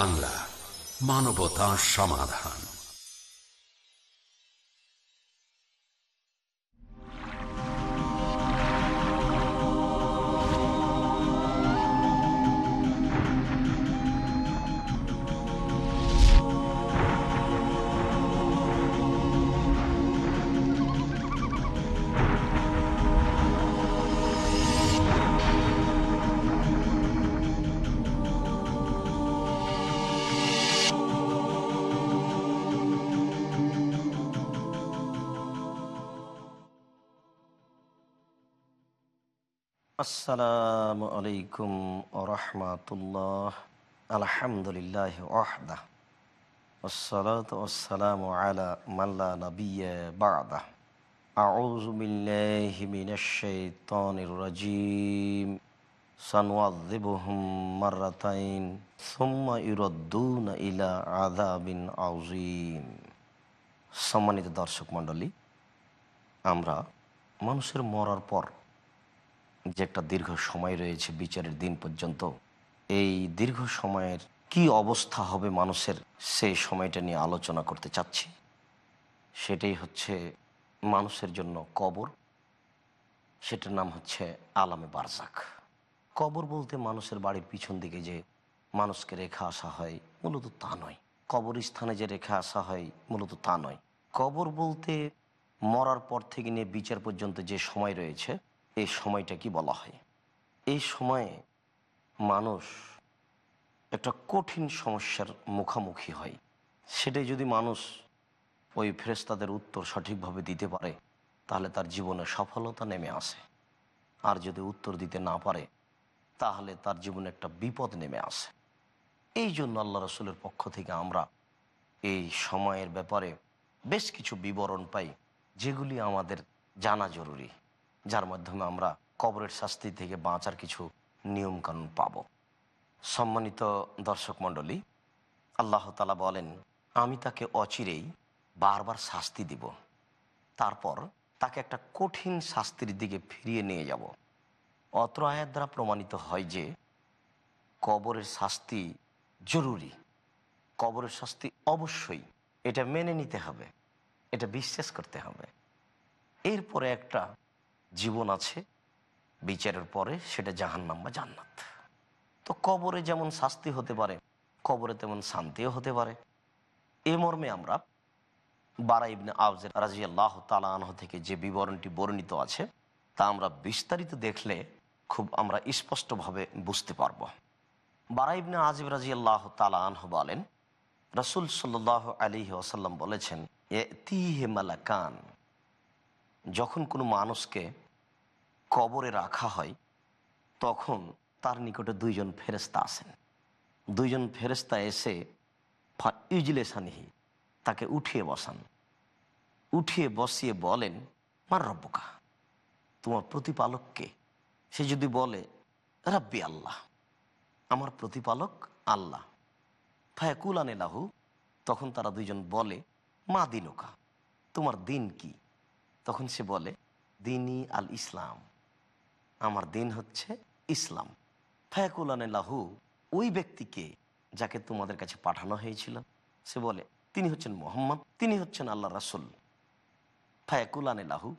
বাংলা মানবতা সমাধান। আসসালামু আলাইকুম রহমাতুল্লাহ আলহামদুলিল্লাহ ওয়াহদা والصلاة والسلام على من لا نبي بعده أعوذ بالله من الشيطان الرجيم سنعذبهم مرتين ثم يردون إلى عذاب عظيم সম্মানিত দর্শক মণ্ডলী আমরা মানুষের মরার পর যে একটা দীর্ঘ সময় রয়েছে বিচারের দিন পর্যন্ত, এই দীর্ঘ সময়ের কি অবস্থা হবে মানুষের সেই সময়টা নিয়ে আলোচনা করতে চাচ্ছি? সেটাই হচ্ছে মানুষের জন্য কবর। সেটার নাম হচ্ছে আলামে বারজাক। কবর বলতে মানুষের বাড়ির পিছন দিকে যে মানুষকে রেখে আসা হয়, মূলত তা নয়। কবরস্থানে যে রেখে আসা হয়, মূলত তা নয়। কবর বলতে মরার পর থেকে নিয়ে বিচার পর্যন্ত যে সময় রয়েছে এই সময়টা কি বলা হয়? এই সময়ে মানুষ একটা কঠিন সমস্যার মুখামুখি হয়। সেটাই যদি মানুষ ওই ফেরেস্তাদের উত্তর সঠিকভাবে দিতে পারে, তাহলে তার জীবনে সফলতা নেমে আসে। আর যদি উত্তর দিতে না পারে, তাহলে তার জীবনে একটা বিপদ নেমে আসে। এই জন্য আল্লাহ রসুলের পক্ষ থেকে আমরা এই সময়ের ব্যাপারে বেশ কিছু বিবরণ পাই, যেগুলি আমাদের জানা জরুরি। যার মাধ্যমে আমরা কবরের শাস্তি থেকে বাঁচার কিছু নিয়মকানুন পাব। সম্মানিত দর্শক মণ্ডলী, আল্লাহ তালা বলেন, আমি তাকে অচিরেই বারবার শাস্তি দিব। তারপর তাকে একটা কঠিন শাস্তির দিকে ফিরিয়ে নিয়ে যাব। অত্র আয়াত দ্বারা প্রমাণিত হয় যে, কবরের শাস্তি জরুরি। কবরের শাস্তি অবশ্যই এটা মেনে নিতে হবে, এটা বিশ্বাস করতে হবে। এরপরে একটা জীবন আছে, বিচারের পরে সেটা জাহান্নাম বা জান্নাত। তো কবরে যেমন শাস্তি হতে পারে, কবরে তেমন শান্তিও হতে পারে। এ মর্মে আমরা বারা ইবনে আফজের রাজি আল্লাহ তালাহ থেকে যে বিবরণটি বর্ণিত আছে, তা আমরা বিস্তারিত দেখলে খুব আমরা স্পষ্টভাবে বুঝতে পারব। বারা ইবনে আজিব রাজি আল্লাহ তালাহ বলেন, রসুল সাল্লাহ আলী ওসাল্লাম বলেছেন এ তিহে মালাকান। যখন কোনো মানুষকে কবরে রাখা হয়, তখন তার নিকটে দুইজন ফেরেস্তা আসেন। দুইজন ফেরেস্তা এসে ইজলেসানিহি তাকে উঠিয়ে বসান। উঠিয়ে বসিয়ে বলেন, মার রব্বকা, তোমার প্রতিপালককে সে যদি বলে, রাব্বি আল্লাহ, আমার প্রতিপালক আল্লাহ ফায়াকুল আনে লাহু, তখন তারা দুইজন বলে, মা দিনকা, তোমার দিন কি? তখন সে বলে দিনই আল ইসলাম আমার দিন হচ্ছে ইসলাম। ফায়াকুলানে লাহু, ওই ব্যক্তিকে যাকে তোমাদের কাছে পাঠানো হয়েছিল, সে বলে, তিনি হচ্ছেন মোহাম্মদ, তিনি হচ্ছেন আল্লাহ রাসুল। ফায়াকুলানে লাহু,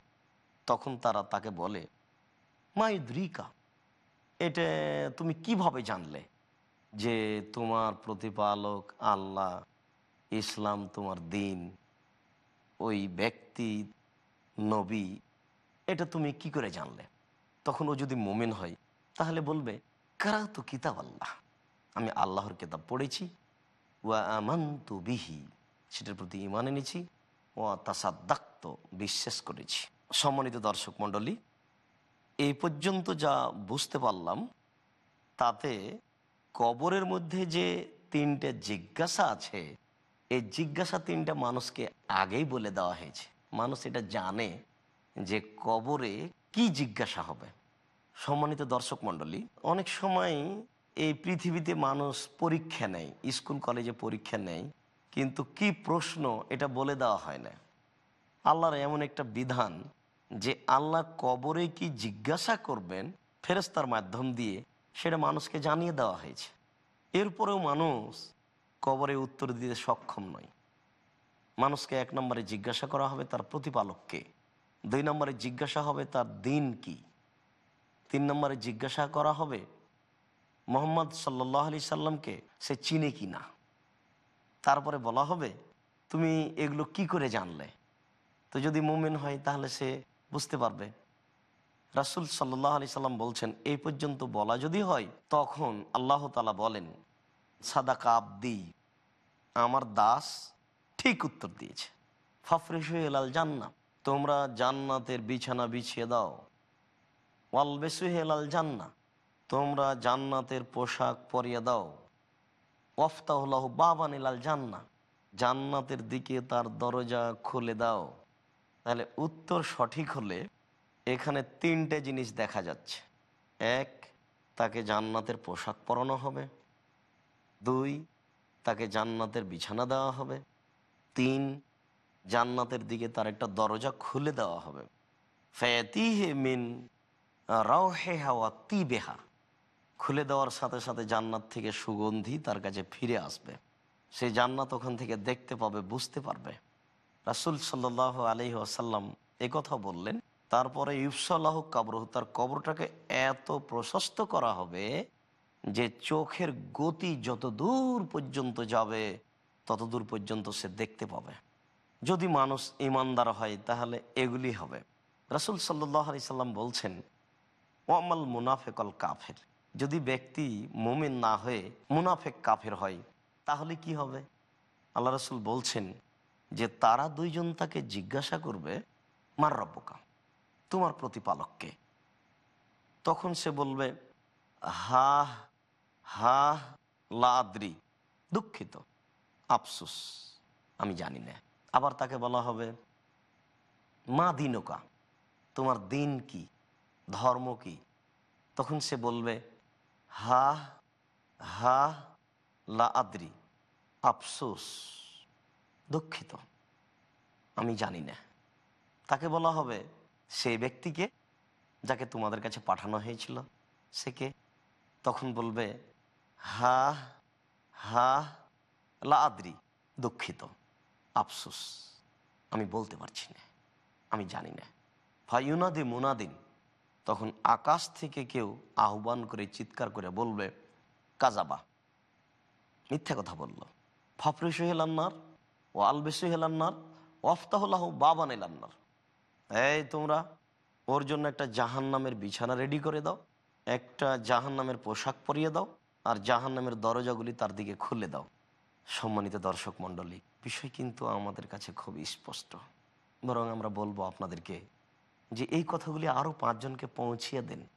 তখন তারা তাকে বলে মায়ুদ্রিকা এটা তুমি কীভাবে জানলে যে তোমার প্রতিপালক আল্লাহ ইসলাম তোমার দিন? ওই ব্যক্তি, নবী, এটা তুমি কি করে জানলে? তখন ও যদি মোমেন হয়, তাহলে বলবে কারা তো কিতাব আল্লাহ। আমি আল্লাহর কিতাব পড়েছি। ওয়া আমান তু বিহি, সেটার প্রতি ইমান এনেছি। ও তাসাদ্দাক্ত, বিশ্বাস করেছি। সম্মানিত দর্শক মণ্ডলী, এই পর্যন্ত যা বুঝতে পারলাম, তাতে কবরের মধ্যে যে তিনটে জিজ্ঞাসা আছে, এই জিজ্ঞাসা তিনটা মানুষকে আগেই বলে দেওয়া হয়েছে। মানুষ এটা জানে যে কবরে কি জিজ্ঞাসা হবে? সম্মানিত দর্শক মণ্ডলী, অনেক সময় এই পৃথিবীতে মানুষ পরীক্ষা নেয়, স্কুল, কলেজে পরীক্ষা নেয়, কিন্তু কি প্রশ্ন এটা বলে দেওয়া হয় না। আল্লাহর এমন একটা বিধান যে আল্লাহ কবরে কি জিজ্ঞাসা করবেন ফেরেস্তার মাধ্যম দিয়ে, সেটা মানুষকে জানিয়ে দেওয়া হয়েছে। এরপরেও মানুষ কবরে উত্তর দিতে সক্ষম নয়। মানুষকে এক নম্বরে জিজ্ঞাসা করা হবে তার প্রতিপালককে। দুই নম্বরে জিজ্ঞাসা হবে তার দিন কি? তিন নম্বরে জিজ্ঞাসা করা হবে মোহাম্মদ সাল্লাহ আলি সাল্লামকে সে চিনে কি না? তারপরে বলা হবে, তুমি এগুলো কি করে জানলে? তো যদি মুমিন হয় তাহলে সে বুঝতে পারবে। রাসুল সাল্লাহ আলি সাল্লাম বলছেন এই পর্যন্ত বলা যদি হয়, তখন আল্লাহ তালা বলেন, সাদাকা আব্দি, আমার দাস ঠিক উত্তর দিয়েছে। ফাফরিস হেলাল জান্না তোমরা জান্নাতের বিছানা বিছিয়ে দাও। ওয়ালবেসু হেলাল জান্না, তোমরা জান্নাতের পোশাক পরিয়ে দাও। ওফতাহুল্লাহ বাবান এলাল জান্না, জান্নাতের দিকে তার দরজা খুলে দাও। তাহলে উত্তর সঠিক হলে এখানে তিনটে জিনিস দেখা যাচ্ছে। এক, তাকে জান্নাতের পোশাক পরানো হবে। দুই, তাকে জান্নাতের বিছানা দেওয়া হবে। তিন জান্নাতের দিকে তার একটা দরজা খুলে দেওয়া হবে। মিন তিবেহা। খুলে দেওয়ার সাথে সাথে জান্নাত থেকে সুগন্ধি তার কাছে ফিরে আসবে। সে জান্নাত ওখান থেকে দেখতে পাবে, বুঝতে পারবে। রাসুল সাল্লাহ আলহি আসাল্লাম কথা বললেন, তারপরে ইউসাল্লাহ কাবরহ, তার কবরটাকে এত প্রশস্ত করা হবে যে চোখের গতি যত দূর পর্যন্ত যাবে তত দূর পর্যন্ত সে দেখতে পাবে। যদি মানুষ ইমানদার হয়, তাহলে এগুলি হবে। রাসুল সাল্লাহ আলি সাল্লাম বলছেন, ওয়ামাল মুনাফেকল কাফের। যদি ব্যক্তি মোমেন না হয়ে মুনাফেক কাফের হয়, তাহলে কি হবে? আল্লাহ রসুল বলছেন যে, তারা দুইজন তাকে জিজ্ঞাসা করবে, মার রব্বকা, তোমার প্রতিপালককে তখন সে বলবে, হা হা, লাদ্রি, দুঃখিত, আফসুস, আমি জানি না। আবার তাকে বলা হবে, মা দিনকা, তোমার দিন কি? ধর্ম কি? তখন সে বলবে, হা হা, লা আদ্রি, আফসোস, দুঃখিত, আমি জানি না। তাকে বলা হবে সেই ব্যক্তিকে যাকে তোমাদের কাছে পাঠানো হয়েছিল সে কে তখন বলবে, হা হা, লা আদ্রি, দুঃখিত। আফসোস। আমি বলতে পারছি না। আমি জানি না। ফাইউনাদি মুনাদিন তখন আকাশ থেকে কেউ আহ্বান করে চিৎকার করে বলবে, কাজাবা। মিথ্যা কথা বলল। ফাফরিসু হেলান্নার ও আলবেসু হেলান্নার ওফতাহুল্লাহ বাবান এলান্নার এই তোমরা, ওর জন্য একটা জাহান নামের বিছানা রেডি করে দাও, একটা জাহান নামের পোশাক পরিয়ে দাও, আর জাহান নামের দরজাগুলি তার দিকে খুলে দাও। সম্মানিত দর্শক মণ্ডলী বিষয় কিন্তু আমাদের কাছে খুব স্পষ্ট। বরং আমরা বলব আপনাদেরকে যে এই কথাগুলি আরও পাঁচজনকে পৌঁছিয়ে দেন।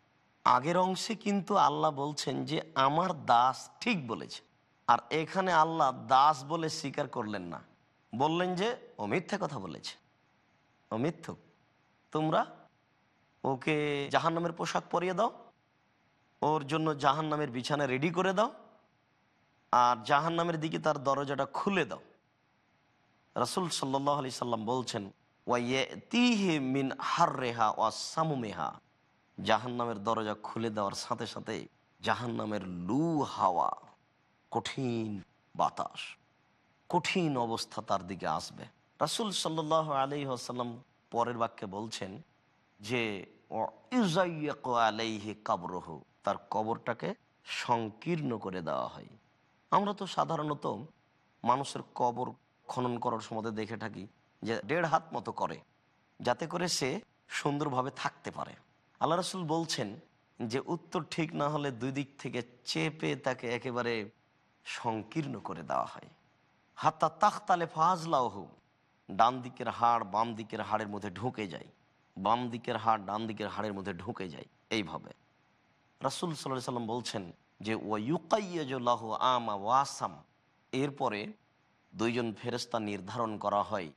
আগের অংশে কিন্তু আল্লাহ বলছেন যে, আমার দাস ঠিক বলেছে। আর এখানে আল্লাহ দাস বলে স্বীকার করলেন না। বললেন যে, ও মিথ্যা কথা বলেছে। ও তোমরা ওকে জাহান নামের পোশাক পরিয়ে দাও। ওর জন্য জাহান নামের বিছানা রেডি করে দাও। আর জাহান নামের দিকে তার দরজাটা খুলে দাও। রাসুল সাল্লাহ আলি সাল্লাম বলছেন মিন হার রেহা ওয়া সামুমেহা। জাহান নামের দরজা খুলে দেওয়ার সাথে সাথে জাহান নামের লু হাওয়া, কঠিন বাতাস, কঠিন অবস্থা তার দিকে আসবে। রাসুল সাল্লাহ আলি আসাল্লাম পরের বাক্যে বলছেন যে আলাইহি কাবরহ। তার কবরটাকে সংকীর্ণ করে দেওয়া হয়। আমরা তো সাধারণত মানুষের কবর খনন করার সময় দেখে থাকি যে দেড় হাত মতো করে, যাতে করে সে সুন্দরভাবে থাকতে পারে। আল্লাহ রসুল বলছেন যে উত্তর ঠিক না হলে দুই দিক থেকে চেপে তাকে একেবারে সংকীর্ণ করে দেওয়া হয়। হাত্তা তাখতালে ফাজলাহ ডান দিকের হাড় বাম দিকের হাড়ের মধ্যে ঢুকে যায়। বাম দিকের হাড় ডান দিকের হাড়ের মধ্যে ঢুকে যায় এইভাবে। রাসুল সাল্লাহ সাল্লাম বলছেন যে ওয়ুকাইয়াজুল্লাহ আমা ওয়াসাম, এরপরে দুইজন ফেরস্তা নির্ধারণ করা হয়।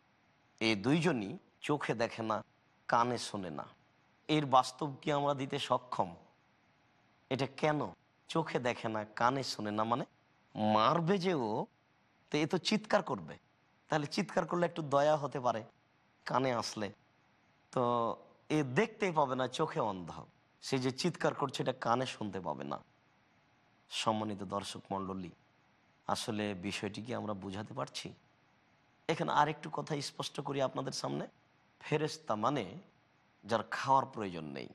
এই দুইজনই চোখে দেখে না, কানে শোনে না। এর বাস্তব কি আমরা দিতে সক্ষম? এটা কেন? চোখে দেখে না, কানে শোনে না মানে মারবে যে ও, তো এ তো চিৎকার করবে। তাহলে চিৎকার করলে একটু দয়া হতে পারে, কানে আসলে। তো এ দেখতেই পাবে না, চোখে অন্ধ। সে যে চিৎকার করছে, এটা কানে শুনতে পাবে না। সম্মানিত দর্শক মণ্ডলী আসলে বিষয়টি কি আমরা বুঝাতে পারছি? এখানে আরেকটু কথা স্পষ্ট করি আপনাদের সামনে। ফেরেস্তা মানে যার খাওয়ার প্রয়োজন নেই,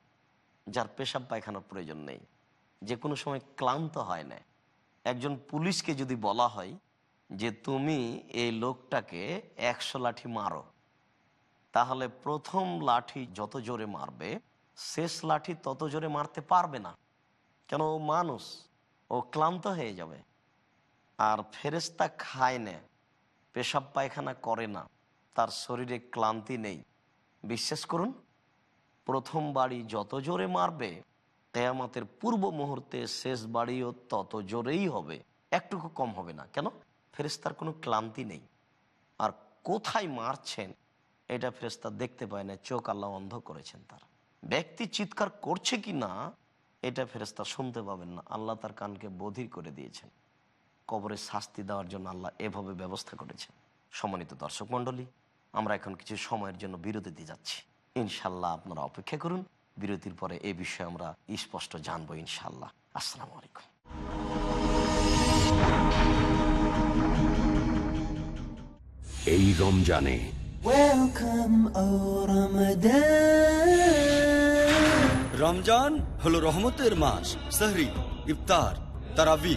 যার পেশাব পায়খানার প্রয়োজন নেই, যে কোনো সময় ক্লান্ত হয় না। একজন পুলিশকে যদি বলা হয় যে, তুমি এই লোকটাকে একশো লাঠি মারো। তাহলে প্রথম লাঠি যত জোরে মারবে, শেষ লাঠি তত জোরে মারতে পারবে না। কেন? ও মানুষ, ও ক্লান্ত হয়ে যাবে। আর ফেরেস্তা খায় না, পেশাব পায়খানা করে না, তার শরীরে ক্লান্তি নেই। বিশ্বাস করুন, প্রথম বাড়ি যত জোরে মারবে, কেয়ামতের পূর্ব মুহূর্তে শেষ বাড়িও তত জোরেই হবে, একটুকু কম হবে না। কেন? ফেরেস্তার কোনো ক্লান্তি নেই। আর কোথায় মারছেন, এটা ফেরেস্তা দেখতে পায় না, চোখ আল্লাহ অন্ধ করেছেন তার। ব্যক্তি চিৎকার করছে কি না, এটা ফেরেস্তা শুনতে পাবেন না। আল্লাহ তার কানকে বধির করে দিয়েছেন। কবরে শাস্তি দেওয়ার জন্য আল্লাহ এভাবে ব্যবস্থা করেছেন। সম্মানিত দর্শক মণ্ডলী আমরা এখন কিছু সময়ের জন্য বিরতিতে যাচ্ছি। ইনশাল্লাহ আপনারা অপেক্ষা করুন। বিরতির পরে এই বিষয়ে আমরা স্পষ্ট জানব ইনশাল্লাহ। আসসালামু আলাইকুম। এই রমজানে. রমজান হলো রহমতের মাস সাহরি ইফতার তারাবি।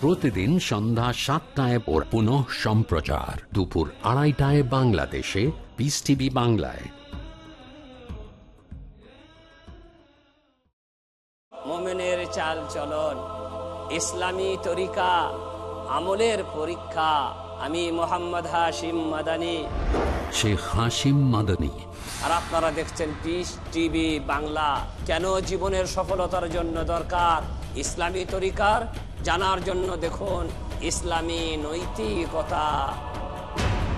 প্রতিদিন সন্ধ্যা সাতটায় ওর পুনঃ সম্প্রচার। দুপুর আড়াইটায় বাংলাদেশে পিস টিভি বাংলায়। মোমেনের চাল চলন ইসলামী তরিকা আমলের পরীক্ষা আমি মোহাম্মদ হাশিম মাদানি। শেখ হাসিম মাদানী। আর আপনারা দেখছেন পিস টিভি বাংলা। কেন জীবনের সফলতার জন্য দরকার ইসলামী তরিকার জানার জন্য দেখুন ইসলামী নৈতিকতা।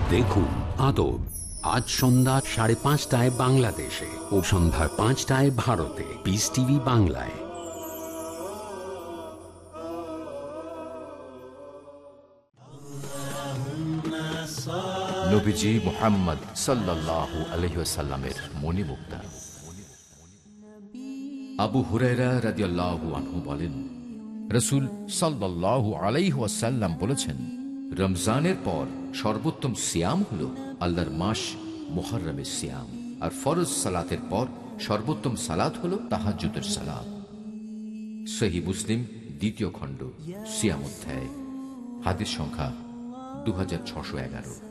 দেখুন আদব। আজ সন্ধ্যা সাড়ে পাঁচটায় বাংলাদেশে ও সন্ধ্যা পাঁচটায় ভারতে। পিস টিভি বাংলায়। নবীজি মোহাম্মদ আলহিসাল্লামের আবু হুরায়রা রাদিয়াল্লাহু আনহু বলেন রসুল সাল্লাল্লাহু আলাইহি ওয়াসাল্লাম বলেছেন, রমজানের পর সর্বোত্তম সিয়াম হলো আল্লাহর মাস মুহররমের সিয়াম, আর ফরজ সালাতের পর সর্বোত্তম সালাত হল তাহাজ্জুদের সালাত। সহি মুসলিম, দ্বিতীয় খণ্ড, সিয়াম অধ্যায়, হাদিস সংখ্যা দু হাজার ছশো এগারো।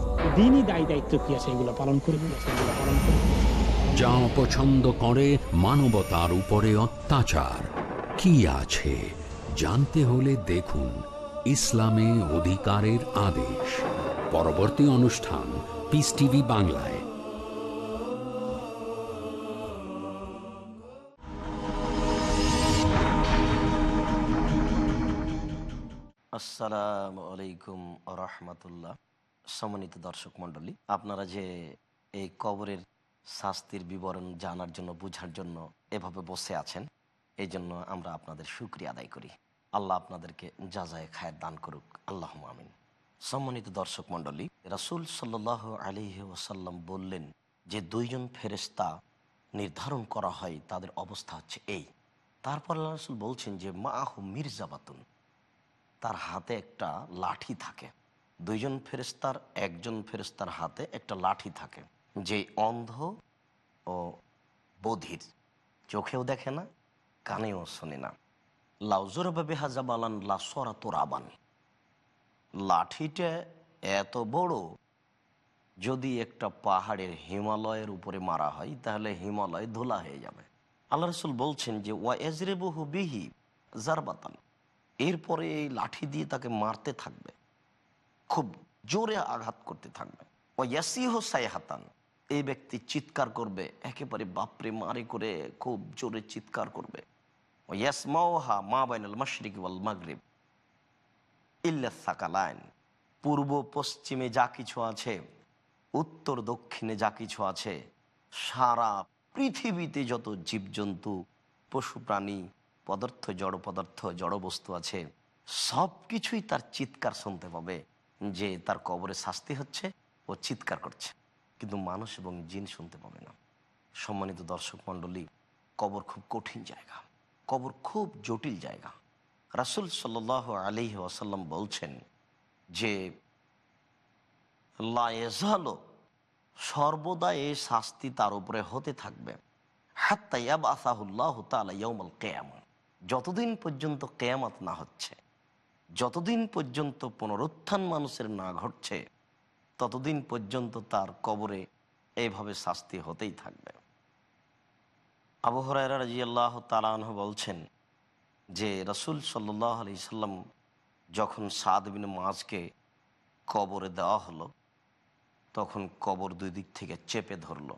দিনই দায় দায়িত্ব কি আছে এগুলো পালন করব সেগুলো পালন করব যা অপছন্দ করে মানবতার উপরে অত্যাচার। কি আছে জানতে হলে দেখুন ইসলামে অধিকারের আদেশ। পরবর্তী অনুষ্ঠান পিস টিভি বাংলায়। আসসালামু আলাইকুম রহমতুল্লাহ। সম্মানিত দর্শক মণ্ডলী, আপনারা যে এই কবরের শাস্তির বিবরণ জানার জন্য, বোঝার জন্য এভাবে বসে আছেন, এই জন্য আমরা আপনাদের সুক্রিয়া আদায় করি। আল্লাহ আপনাদেরকে যাজায় খায়ের দান করুক। আল্লাহ আমিন। সম্মানিত দর্শক মণ্ডলী, রাসুল সাল্লাহ আলিহি ওসাল্লাম বললেন যে, দুইজন ফেরেস্তা নির্ধারণ করা হয়, তাদের অবস্থা হচ্ছে এই। তারপর আল্লাহ রসুল বলছেন যে মা আহু মির্জাবাতুন, তার হাতে একটা লাঠি থাকে। দুইজন ফেরেস্তার একজন ফেরেস্তার হাতে একটা লাঠি থাকে, যে অন্ধ ও বধির। চোখেও দেখে না, কানেও শোনে না। লাউজুরভাবে হাজাবালান লাসরা তোরাবান লাঠিটা এত বড়, যদি একটা পাহাড়ের হিমালয়ের উপরে মারা হয়, তাহলে হিমালয় ধোলা হয়ে যাবে। আল্লাহ রসুল বলছেন যে, ওয়া এজরেবহু বিহি জারবাতান। এরপরে এই লাঠি দিয়ে তাকে মারতে থাকবে। খুব জোরে আঘাত করতে থাকবে। ও ইয়াসিহ সাইহাতান। এই ব্যক্তি চিৎকার করবে, একেবারে বাপরে মারে করে খুব জোরে চিৎকার করবে। ও ইয়াসমাওহা মা বাইনাল মাশরিক ওয়াল মাগরিব। ইল্লা সাকালাইন। পূর্ব পশ্চিমে যা কিছু আছে, উত্তর দক্ষিণে যা কিছু আছে, সারা পৃথিবীতে যত জীবজন্তু, পশু প্রাণী, পদার্থ, জড় পদার্থ, জড় বস্তু আছে সব কিছুই তার চিৎকার শুনতে পাবে। যে তার কবরে শাস্তি হচ্ছে, ও চিৎকার করছে। কিন্তু মানুষ এবং জিন শুনতে পাবে না। সম্মানিত দর্শক মণ্ডলী, কবর খুব কঠিন জায়গা। কবর খুব জটিল জায়গা। রাসুল সাল আলি ওয়াসাল্লাম বলছেন যে লায়েজালো সর্বদা এই শাস্তি তার উপরে হতে থাকবে। হাত্তাইয়াব আসাহুল্লাহ তালা ইয়মাল কেয়াম। যতদিন পর্যন্ত কেয়ামত না হচ্ছে যতদিন পর্যন্ত পুনরুত্থান মানুষের না ঘটছে, ততদিন পর্যন্ত তার কবরে এইভাবে শাস্তি হতেই থাকবে। আবু হরাইরা রাজি আল্লাহ তালাহ বলছেন যে, রসুল সাল্লাহ আলি সাল্লাম যখন সাদ বিন মাছকে কবরে দেওয়া হলো, তখন কবর দুই দিক থেকে চেপে ধরলো।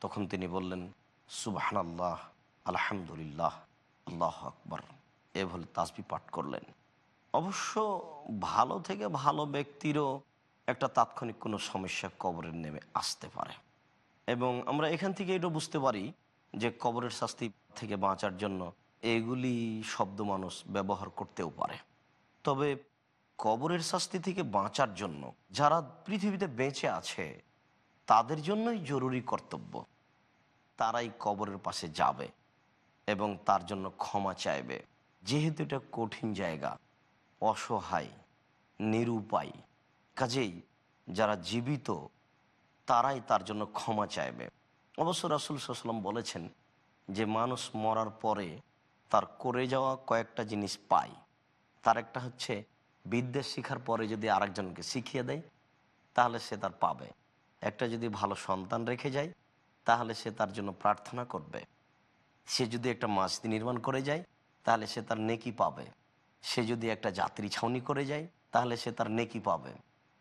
তখন তিনি বললেন সুবাহান আল্লাহ আলহামদুলিল্লাহ, আল্লাহ আকবর। এ বলে তাসবি পাঠ করলেন। অবশ্য ভালো থেকে ভালো ব্যক্তিরও একটা তাৎক্ষণিক কোনো সমস্যা কবরের নেমে আসতে পারে। এবং আমরা এখান থেকে এটা বুঝতে পারি যে কবরের শাস্তি থেকে বাঁচার জন্য এগুলি শব্দ মানুষ ব্যবহার করতেও পারে। তবে কবরের শাস্তি থেকে বাঁচার জন্য যারা পৃথিবীতে বেঁচে আছে, তাদের জন্যই জরুরি কর্তব্য। তারাই কবরের পাশে যাবে এবং তার জন্য ক্ষমা চাইবে। যেহেতু এটা কঠিন জায়গা অসহায়, নিরুপায়। কাজেই যারা জীবিত, তারাই তার জন্য ক্ষমা চাইবে। অবশ্য রাসুল সাল্লাম বলেছেন যে, মানুষ মরার পরে তার করে যাওয়া কয়েকটা জিনিস পায়। তার একটা হচ্ছে বিদ্যা শিখার পরে যদি আরেকজনকে শিখিয়ে দেয়, তাহলে সে তার পাবে। একটা যদি ভালো সন্তান রেখে যায়, তাহলে সে তার জন্য প্রার্থনা করবে। সে যদি একটা মাস্তি নির্মাণ করে যায়, তাহলে সে তার নেকি পাবে। সে যদি একটা যাত্রী ছাউনি করে যায়, তাহলে সে তার নেকি পাবে।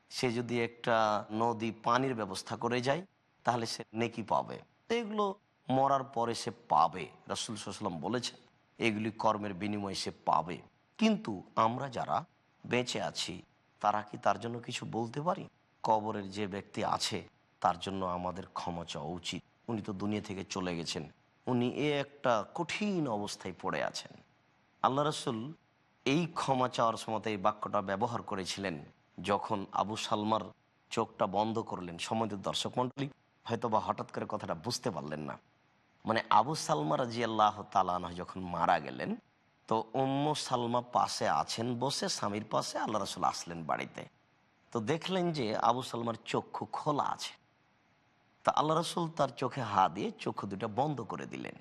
সে যদি একটা নদী পানির ব্যবস্থা করে যায়, তাহলে সে নেকি পাবে। এগুলো মরার পরে সে পাবে, রাসুল সাল্লাম বলেছে এগুলি কর্মের বিনিময়ে সে পাবে। কিন্তু আমরা যারা বেঁচে আছি, তারা কি তার জন্য কিছু বলতে পারি? কবরের যে ব্যক্তি আছে, তার জন্য আমাদের ক্ষমা চাওয়া উচিত। উনি তো দুনিয়া থেকে চলে গেছেন। উনি এ একটা কঠিন অবস্থায় পড়ে আছেন। আল্লাহ রসুল এই ক্ষমা চাওয়ার সময় এই বাক্যটা ব্যবহার করেছিলেন যখন আবু সালমার চোখটা বন্ধ করলেন সম্বন্ধিত দর্শক মন্ডলী হয়তো বা হঠাৎ করে কথাটা বুঝতে পারলেন না। মানে আবু সালমা রাজি আল্লাহ তালান যখন মারা গেলেন, তো উম্ম সালমা পাশে আছেন, বসে, স্বামীর পাশে আল্লাহ রসুল আসলেন বাড়িতে। তো দেখলেন যে আবু সালমার চক্ষু খোলা আছে। তা আল্লাহ রসুল তার চোখে হা দিয়ে চক্ষু দুটা বন্ধ করে দিলেন।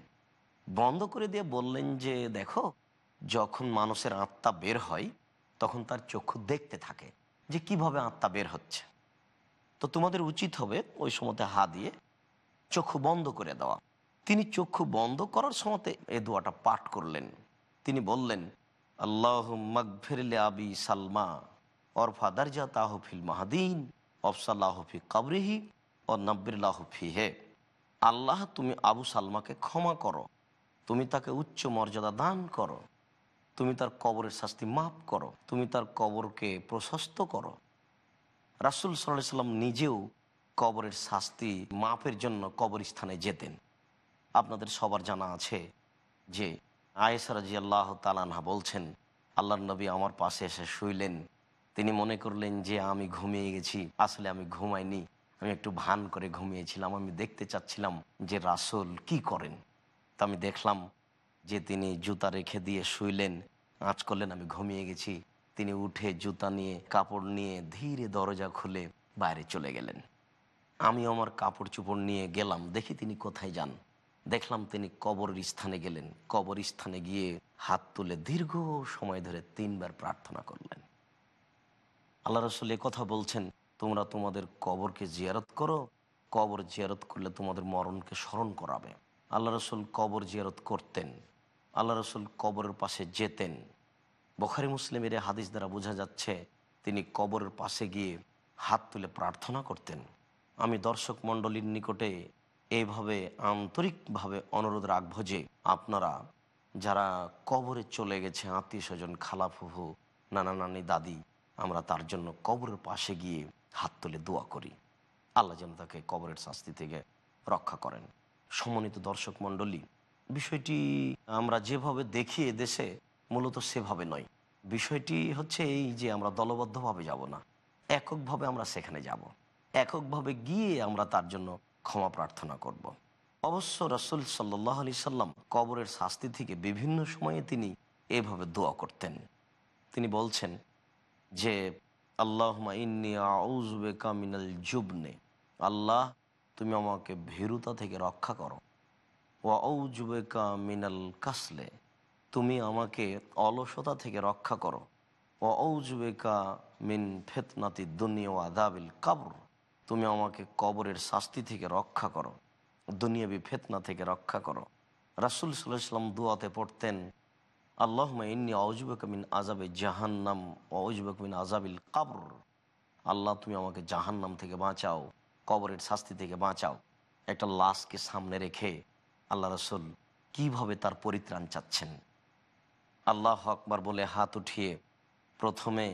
বন্ধ করে দিয়ে বললেন যে, দেখো যখন মানুষের আত্মা বের হয়, তখন তার চক্ষু দেখতে থাকে যে কীভাবে আত্মা বের হচ্ছে। তো তোমাদের উচিত হবে ওই সময়তে হা দিয়ে চক্ষু বন্ধ করে দেওয়া। তিনি চক্ষু বন্ধ করার সময়তে এ দোয়াটা পাঠ করলেন। তিনি বললেন আল্লাহ আবি সালমা, অরফা দারজা তাহফিল মাহাদিন অফসাল্লাহফি কাবরিহি, ও নব্বিল্লাহফি হে আল্লাহ, তুমি আবু সালমাকে ক্ষমা করো। তুমি তাকে উচ্চ মর্যাদা দান করো। তুমি তার কবরের শাস্তি মাফ করো। তুমি তার কবরকে প্রশস্ত করো। রাসুল সাল্লাহ সাল্লাম নিজেও কবরের শাস্তি মাফের জন্য কবর স্থানে যেতেন। আপনাদের সবার জানা আছে যে আয়েসা রাজি আল্লাহ তালানহা বলছেন আল্লাহ নবী আমার পাশে এসে শুইলেন। তিনি মনে করলেন যে আমি ঘুমিয়ে গেছি। আসলে আমি ঘুমাইনি। আমি একটু ভান করে ঘুমিয়েছিলাম। আমি দেখতে চাচ্ছিলাম যে রাসুল কি করেন। তা আমি দেখলাম যে তিনি জুতা রেখে দিয়ে শুইলেন আঁচ করলেন, আমি ঘুমিয়ে গেছি। তিনি উঠে জুতা নিয়ে, কাপড় নিয়ে ধীরে দরজা খুলে বাইরে চলে গেলেন। আমি আমার কাপড় চোপড় নিয়ে গেলাম, দেখি তিনি কোথায় যান। দেখলাম তিনি কবরের স্থানে গেলেন। কবর স্থানে গিয়ে হাত তুলে দীর্ঘ সময় ধরে তিনবার প্রার্থনা করলেন। আল্লাহ রসুল কথা বলছেন, তোমরা তোমাদের কবরকে জিয়ারত করো। কবর জিয়ারত করলে তোমাদের মরণকে স্মরণ করাবে। আল্লাহ রসুল কবর জিয়ারত করতেন। আল্লাহ রসুল কবরের পাশে যেতেন। বখারি মুসলিমের হাদিস দ্বারা বোঝা যাচ্ছে, তিনি কবরের পাশে গিয়ে হাত তুলে প্রার্থনা করতেন। আমি দর্শক মণ্ডলীর নিকটে এইভাবে আন্তরিকভাবে অনুরোধ রাখব যে, আপনারা যারা কবরে চলে গেছে আত্মীয় স্বজন খালাফুহু নানা নানি, দাদি, আমরা তার জন্য কবরের পাশে গিয়ে হাত তুলে দোয়া করি। আল্লাহ যেন তাকে কবরের শাস্তি থেকে রক্ষা করেন। সমন্বিত দর্শক মণ্ডলী বিষয়টি আমরা যেভাবে দেখি দেশে, মূলত সেভাবে নয়। বিষয়টি হচ্ছে এই যে আমরা দলবদ্ধভাবে যাব না, এককভাবে আমরা সেখানে যাব, এককভাবে গিয়ে আমরা তার জন্য ক্ষমা প্রার্থনা করব। অবশ্য রসুল সাল্লাহ আলি সাল্লাম কবরের শাস্তি থেকে বিভিন্ন সময়ে তিনি এভাবে দোয়া করতেন। তিনি বলছেন যে আল্লাহ ইন্নি কামিনাল জুবনে। আল্লাহ, তুমি আমাকে ভীরুতা থেকে রক্ষা করো। ও ঔজবে কামিনাল কাসলে, তুমি আমাকে অলসতা থেকে রক্ষা করো। ও ঔজবেকা মিন ফেতনাতি দুনিয়া আদাবিল কাবর, তুমি আমাকে কবরের শাস্তি থেকে রক্ষা করো, দুনিয়াবি ফেতনা থেকে রক্ষা করো। রাসুল সাল্লাম দুয়াতে পড়তেন আল্লাহ ইন্নি অজবেক মিন আজাবে জাহান্নাম অজবেক মিন আজাবিল কাবর। আল্লাহ, তুমি আমাকে জাহান্নাম থেকে বাঁচাও, কবরের শাস্তি থেকে বাঁচাও। একটা লাশকে সামনে রেখে আল্লাহ রসুল কীভাবে তার পরিত্রাণ চাচ্ছেন? আল্লাহ আকবার বলে হাত উঠিয়ে প্রথমে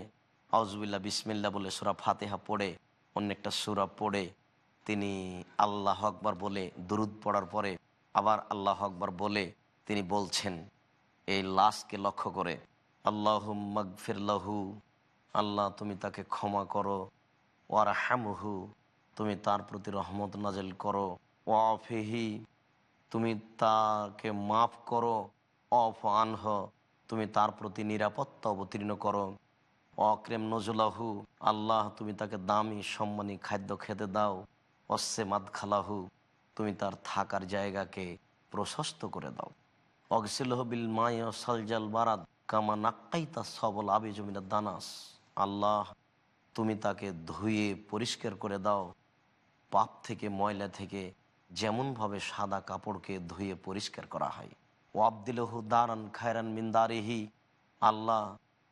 আউজবিল্লা বিসমিল্লা বলে সুরা ফাতেহা পড়ে, অন্য একটা সুরা পড়ে। তিনি আল্লাহ আকবার বলে দুরুদ পড়ার পরে আবার আল্লাহ আকবার বলে তিনি বলছেন, এই লাশকে লক্ষ্য করে। আল্লাহ মগফিরলাহু আল্লাহ, তুমি তাকে ক্ষমা করো। ওয়ার হ্যামহু তুমি তার প্রতি রহমত নাজেল করো। ওয়াফেহি তুমি তাকে মাফ করো অফ আনহ তুমি তার প্রতি নিরাপত্তা অবতীর্ণ করো। অক্রেম নজলাহু, আল্লাহ তুমি তাকে দামি, সম্মানী খাদ্য খেতে দাও। অস্সে মাদ খালাহু তুমি তার থাকার জায়গাকে প্রশস্ত করে দাও। অগসিলহ বিল মায় সালজাল বারাদ, কামা নাক্কাইতা সবল আবি জমিনা দানাস। আল্লাহ, তুমি তাকে ধুয়ে পরিষ্কার করে দাও। পাপ থেকে, ময়লা থেকে যেমনভাবে সাদা কাপড়কে ধুয়ে পরিষ্কার করা হয়। ও আবদিলহু দারান খায়রান মিন্দারিহি আল্লাহ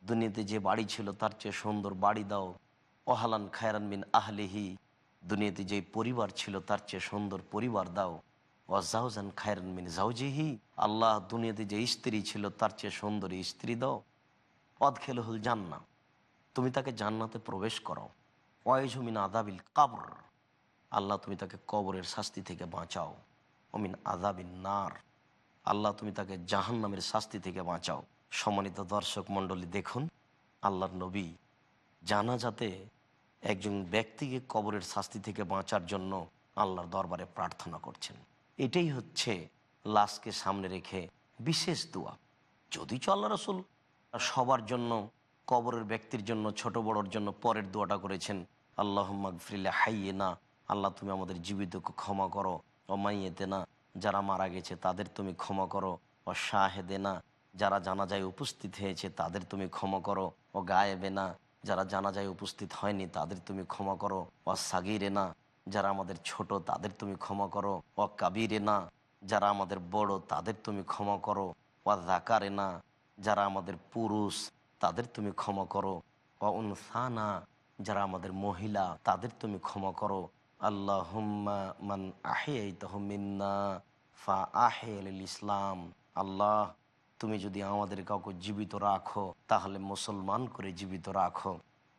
দুনিয়াতে যে বাড়ি ছিল তার চেয়ে সুন্দর বাড়ি দাও। ওহালান খায়রান মিন আহলিহি। দুনিয়াতে যে পরিবার ছিল তার চেয়ে সুন্দর পরিবার দাও। ওয়াজাউজান খায়রান মিন জাউজিহি। আল্লাহ দুনিয়াতে যে স্ত্রী ছিল তার চেয়ে সুন্দরী স্ত্রী দাও। অদখেলহুল জান্না তুমি তাকে জান্নাতে প্রবেশ করো। ওয়াইজমিন আদাবিল কাবর। আল্লাহ তুমি তাকে কবরের শাস্তি থেকে বাঁচাও। অমিন আদাবিন নার। আল্লাহ তুমি তাকে জাহান নামের শাস্তি থেকে বাঁচাও। সম্মানিত দর্শক মণ্ডলী, দেখুন, আল্লাহর নবী জানা যাতে একজন ব্যক্তিকে কবরের শাস্তি থেকে বাঁচার জন্য আল্লাহর দরবারে প্রার্থনা করছেন। এটাই হচ্ছে লাশকে সামনে রেখে বিশেষ দোয়া। যদি চ আল্লাহ রসুল, সবার জন্য, কবরের ব্যক্তির জন্য, ছোট বড়র জন্য পরের দোয়াটা করেছেন আল্লাহ মাগফিল্লা হাইয়ে না আল্লাহ, তুমি আমাদের জীবিতকে ক্ষমা করো। ও মাইয়েতে না, যারা মারা গেছে তাদের তুমি ক্ষমা করো। ও শাহেদে না, যারা জানাজায় উপস্থিত হয়েছে তাদের তুমি ক্ষমা করো। ও গায়েবে না, যারা জানাজায় উপস্থিত হয়নি তাদের তুমি ক্ষমা করো। ও সাগিরে না, যারা আমাদের ছোট তাদের তুমি ক্ষমা করো। ও কাবিরে না, যারা আমাদের বড় তাদের তুমি ক্ষমা করো। ও জাকারে না, যারা আমাদের পুরুষ তাদের তুমি ক্ষমা করো। ও উনসানা যারা আমাদের মহিলা তাদের তুমি ক্ষমা করো। আল্লাহ মান আহে তহমিন্না ফা আহে ইসলাম। আল্লাহ, তুমি যদি আমাদের কাউকে জীবিত রাখো, তাহলে মুসলমান করে জীবিত রাখো।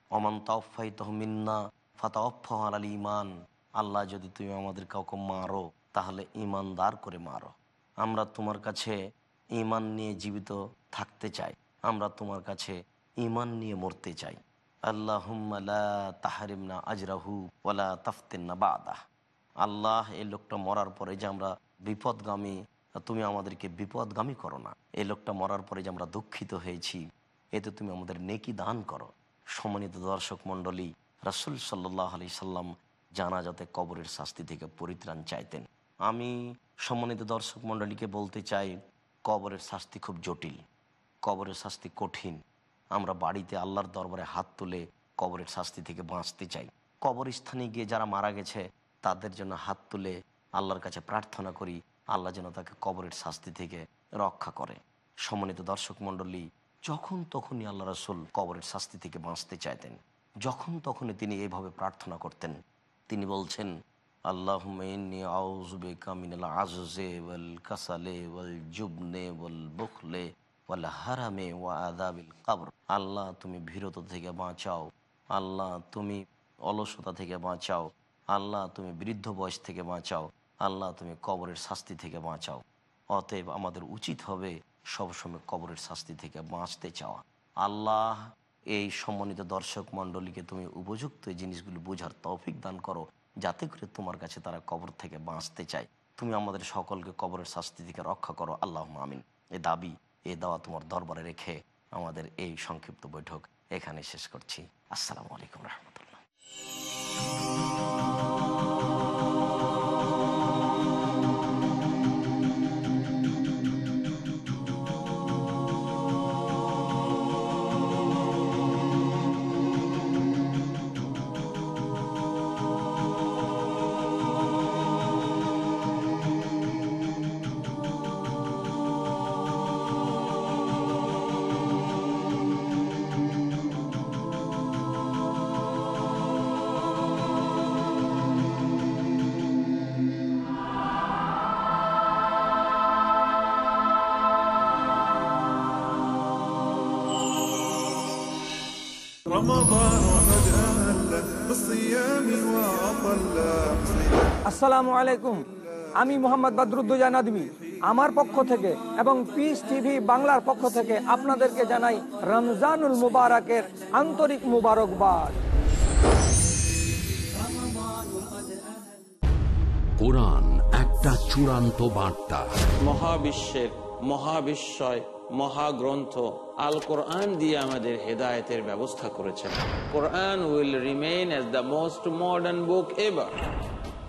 অমান তফাই তহমিন্না ফাতা আল ইমান আল্লাহ, যদি তুমি আমাদের কাউকে মারো, তাহলে ইমানদার করে মারো। আমরা তোমার কাছে ইমান নিয়ে জীবিত থাকতে চাই। আমরা তোমার কাছে ইমান নিয়ে মরতে চাই। আজরাহু আল্লাহ, এই লোকটা মরার পরে যে আমরা বিপদগামী, তুমি আমাদেরকে বিপদগামী করো না। এই লোকটা মরার পরে যে আমরা দুঃখিত হয়েছি, এতে তুমি আমাদের নেকি দান করো। সম্মানিত দর্শক মণ্ডলী, রাসুল সাল্লাহ আলি সাল্লাম জানাজাতে কবরের শাস্তি থেকে পরিত্রাণ চাইতেন। আমি সম্মানিত দর্শক মণ্ডলীকে বলতে চাই, কবরের শাস্তি খুব জটিল, কবরের শাস্তি কঠিন। আমরা বাড়িতে আল্লাহর দরবারে হাত তুলে কবরের শাস্তি থেকে বাঁচতে চাই। কবরস্থানে গিয়ে যারা মারা গেছে, তাদের জন্য হাত তুলে আল্লাহর কাছে প্রার্থনা করি, আল্লাহ যেন তাকে কবরের শাস্তি থেকে রক্ষা করে। সমন্বিত দর্শক মণ্ডলী, যখন তখনই আল্লাহ রসুল কবরের শাস্তি থেকে বাঁচতে চাইতেন, যখন তখনই তিনি এইভাবে প্রার্থনা করতেন, তিনি বলছেন আল্লাহ কাসালে ওয়াল জুবনে ওয়াল বুখলে হারামে ওয়া আদাবিল কাবর। আল্লাহ তুমি ভীরত থেকে বাঁচাও। আল্লাহ তুমি অলসতা থেকে বাঁচাও। আল্লাহ তুমি বৃদ্ধ বয়স থেকে বাঁচাও। আল্লাহ তুমি কবরের শাস্তি থেকে বাঁচাও। অতএব আমাদের উচিত হবে সবসময় কবরের শাস্তি থেকে বাঁচতে চাওয়া। আল্লাহ, এই সম্মানিত দর্শক মণ্ডলীকে তুমি উপযুক্ত এই জিনিসগুলো বোঝার তৌফিক দান করো, যাতে করে তোমার কাছে তারা কবর থেকে বাঁচতে চায়। তুমি আমাদের সকলকে কবরের শাস্তি থেকে রক্ষা করো। আল্লাহ আমিন। এ দাবি, এ দাওয়া তোমার দরবারে রেখে আমাদের এই সংক্ষিপ্ত বৈঠক এখানে শেষ করছি। আসসালামু আলাইকুম রহমতুল্লাহ। আসসালামু আলাইকুম। আমি মোহাম্মদ বদরুদ্দোজা নদী আমার পক্ষ থেকে এবং পিস টিভি বাংলার পক্ষ থেকে আপনাদেরকে জানাই রমজানুল মুবারকের আন্তরিক মুবারকবাদ। কোরআন একটা চূড়ান্ত বার্তা। মহাবিশ্বের মহাবিস্ময় মহাগ্রন্থ আল কোরআন দিয়ে আমাদের হেদায়েতের ব্যবস্থা করেছেন। Quran will remain as the most modern book ever.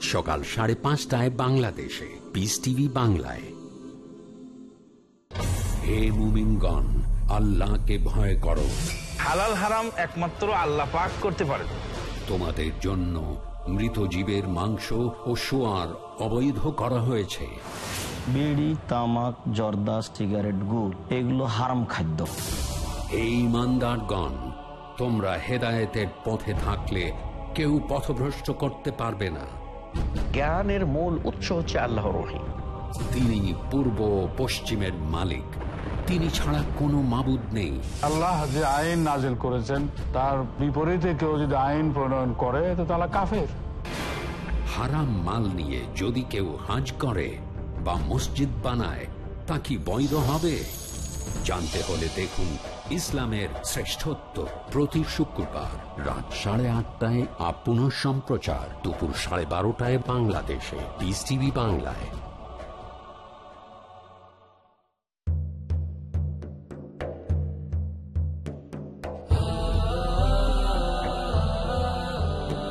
সকাল সাড়ে পাঁচটায় বাংলাদেশে। পিস টিভি বাংলায়। হে মুমিনগণ আল্লাহকে ভয় করো। হালাল হারাম একমাত্র আল্লাহ পাক করতে পারে। তোমাদের জন্য মৃত জীবের মাংস ও সোয়ার অবৈধ করা হয়েছে। বিড়ি তামাক জর্দা সিগারেট গুড় এগুলো হারাম খাদ্য। এই ইমানদারগণ তোমরা হেদায়েতের পথে থাকলে কেউ পথভ্রষ্ট করতে পারবে না। জ্ঞানের মূল উৎস হচ্ছে আল্লাহর রহিম তিনি পূর্ব পশ্চিমের মালিক। তিনি ছাড়া কোনো মাবুদ নেই। আল্লাহ যে আইন নাজিল করেছেন তার বিপরীতে কেউ যদি আইন প্রণয়ন করে তো তারা কাফের। হারাম মাল নিয়ে যদি কেউ হাজ করে বা মসজিদ বানায় তা কি বৈধ হবে? জানতে হলে দেখুন ইসলামের শ্রেষ্ঠত্ব প্রতি শুক্রবার রাত সাড়ে আটটায় আপন সম্প্রচার দুপুর সাড়ে বারোটায় বাংলাদেশে। বাংলায়।